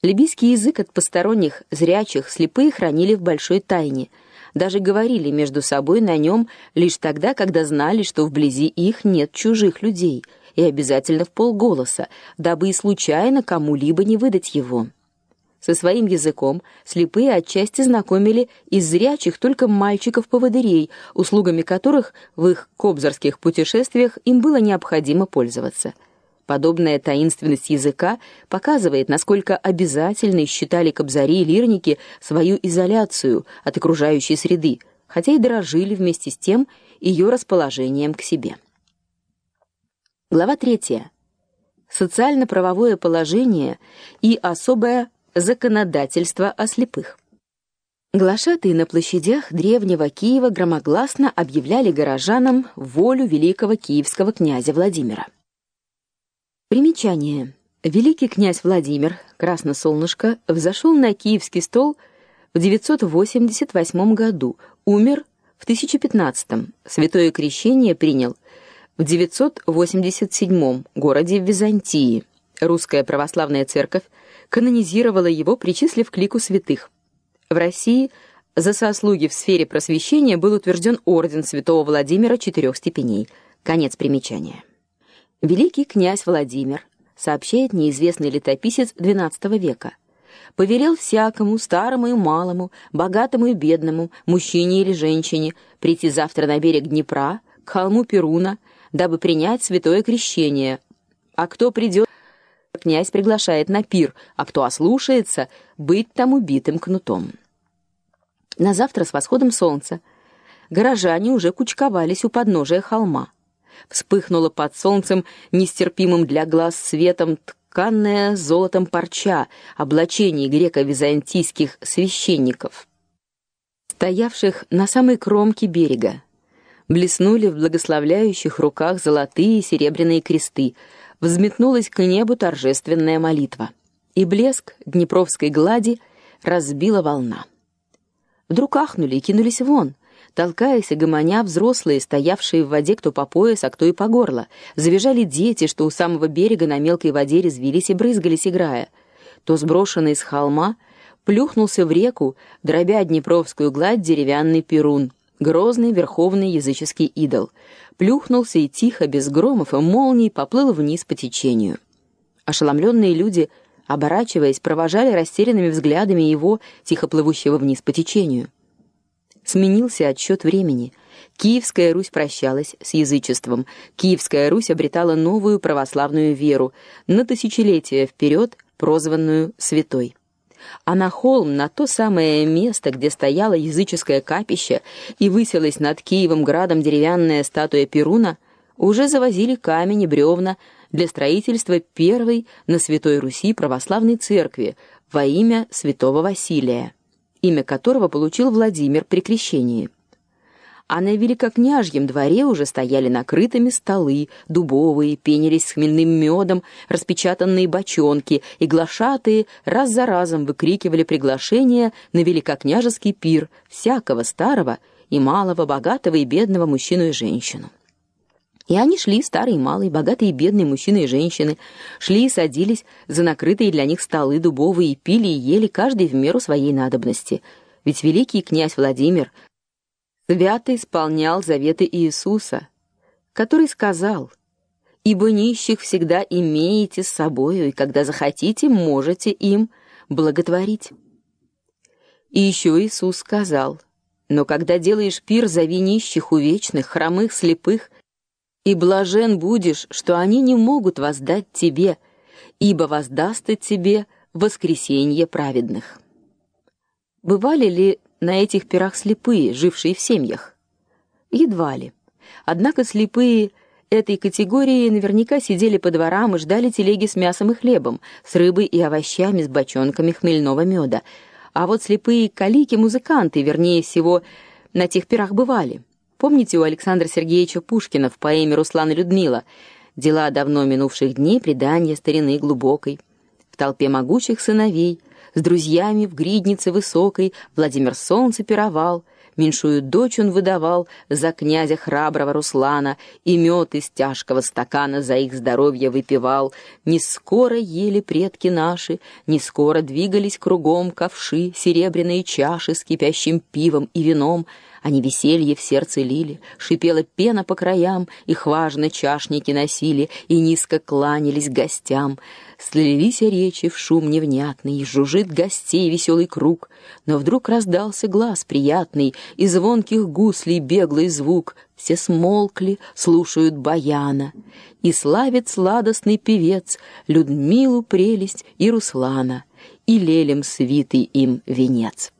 Либийский язык от посторонних зрячих слепые хранили в большой тайне. Даже говорили между собой на нем лишь тогда, когда знали, что вблизи их нет чужих людей, и обязательно в полголоса, дабы и случайно кому-либо не выдать его. Со своим языком слепые отчасти знакомили из зрячих только мальчиков-поводырей, услугами которых в их кобзарских путешествиях им было необходимо пользоваться. Подобная таинственность языка показывает, насколько обязательной считали кобзари и лирники свою изоляцию от окружающей среды, хотя и дорожили вместе с тем ее расположением к себе. Глава 3. Социально-правовое положение и особая законодательство о слепых. Глашатые на площадях древнего Киева громогласно объявляли горожанам волю великого киевского князя Владимира. Примечание. Великий князь Владимир, Красносолнышко, взошел на киевский стол в 988 году, умер в 1015. Святое крещение принял в 987 городе Византии. Русская православная церковь канонизировала его, причислив к лику святых. В России за заслуги в сфере просвещения был утвержден орден Святого Владимира четырех степеней. Конец примечания. Великий князь Владимир, сообщает неизвестный летописец XII века, повелел всякому, старому и малому, богатому и бедному, мужчине или женщине прийти завтра на берег Днепра, к холму Перуна, дабы принять святое крещение. А кто придет князь приглашает на пир, а кто ослушается, быть там убитым кнутом. На завтра с восходом солнца горожане уже кучковались у подножия холма. Вспыхнула под солнцем нестерпимым для глаз светом тканная золотом парча, облачение греко-византийских священников, стоявших на самой кромке берега. Блеснули в благословляющих руках золотые и серебряные кресты, взметнулась к небу торжественная молитва, и блеск днепровской глади разбила волна. Вдруг ахнули и кинулись вон, толкаясь и гомоня взрослые, стоявшие в воде кто по пояс, а кто и по горло. Завизжали дети, что у самого берега на мелкой воде резвились и брызгались, играя. То сброшенный с холма плюхнулся в реку, дробя днепровскую гладь деревянный перун, грозный верховный языческий идол плюхнулся и тихо, без громов и молний, поплыл вниз по течению. Ошеломленные люди, оборачиваясь, провожали растерянными взглядами его, тихо плывущего вниз по течению. Сменился отсчет времени. Киевская Русь прощалась с язычеством. Киевская Русь обретала новую православную веру, на тысячелетия вперед прозванную святой а на холм, на то самое место, где стояло языческое капище и высилась над Киевом градом деревянная статуя Перуна, уже завозили камень и бревна для строительства первой на Святой Руси православной церкви во имя святого Василия, имя которого получил Владимир при крещении а на великокняжьем дворе уже стояли накрытыми столы, дубовые, пенились с хмельным медом, распечатанные бочонки, и глашатые раз за разом выкрикивали приглашения на великокняжеский пир всякого старого и малого, богатого и бедного мужчину и женщину. И они шли, старые и малые, богатые и бедные мужчины и женщины, шли и садились за накрытые для них столы дубовые, и пили и ели каждый в меру своей надобности. Ведь великий князь Владимир — свято исполнял заветы Иисуса, который сказал: "Ибо нищих всегда имеете с собою, и когда захотите, можете им благотворить". И еще Иисус сказал: "Но когда делаешь пир, зови нищих, увечных, хромых, слепых, и блажен будешь, что они не могут воздать тебе, ибо воздаст тебе воскресенье праведных". Бывали ли на этих пирах слепые, жившие в семьях? Едва ли. Однако слепые этой категории наверняка сидели по дворам и ждали телеги с мясом и хлебом, с рыбой и овощами, с бочонками хмельного меда. А вот слепые калики-музыканты, вернее всего, на тех пирах бывали. Помните у Александра Сергеевича Пушкина в поэме Руслан и Людмила дела давно минувших дней, предания старины глубокой. В толпе могучих сыновей с друзьями в гриднице высокой Владимир Солнце пировал, меньшую дочь он выдавал за князя храброго Руслана, и мед из тяжкого стакана за их здоровье выпивал. Не скоро ели предки наши, не скоро двигались кругом ковши, серебряные чаши с кипящим пивом и вином, они веселье в сердце лили, шипела пена по краям, их важно чашники носили и низко кланялись гостям. Слились речи в шум невнятный, жужжит гостей веселый круг, но вдруг раздался глаз приятный, и звонких гуслей беглый звук. Все смолкли, слушают баяна, и славит сладостный певец Людмилу прелесть и Руслана, и лелем свитый им венец.